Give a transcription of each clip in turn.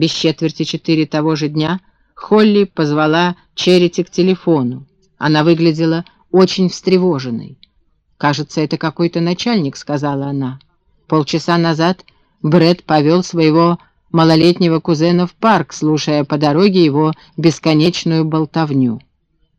Без четверти четыре того же дня Холли позвала Черити к телефону. Она выглядела очень встревоженной. «Кажется, это какой-то начальник», — сказала она. Полчаса назад Бред повел своего малолетнего кузена в парк, слушая по дороге его бесконечную болтовню.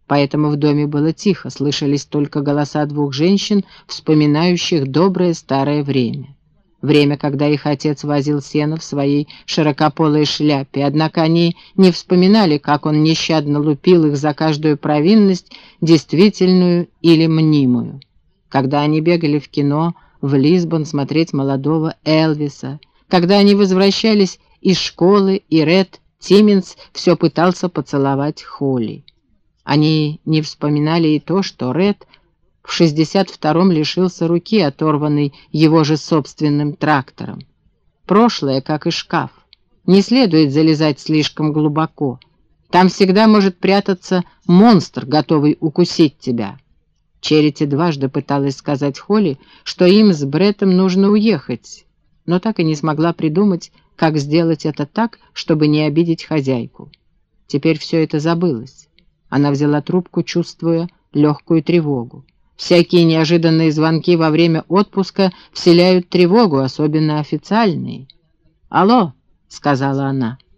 Поэтому в доме было тихо, слышались только голоса двух женщин, вспоминающих доброе старое время. Время, когда их отец возил сено в своей широкополой шляпе, однако они не вспоминали, как он нещадно лупил их за каждую провинность, действительную или мнимую. Когда они бегали в кино, в Лисбон смотреть молодого Элвиса, когда они возвращались из школы, и Ред Тимминс все пытался поцеловать Холли. Они не вспоминали и то, что Ред в 62-м лишился руки, оторванной его же собственным трактором. Прошлое, как и шкаф. Не следует залезать слишком глубоко. Там всегда может прятаться монстр, готовый укусить тебя. Черити дважды пыталась сказать Холли, что им с Бреттом нужно уехать, но так и не смогла придумать, как сделать это так, чтобы не обидеть хозяйку. Теперь все это забылось. Она взяла трубку, чувствуя легкую тревогу. Всякие неожиданные звонки во время отпуска вселяют тревогу, особенно официальные. «Алло», — сказала она, —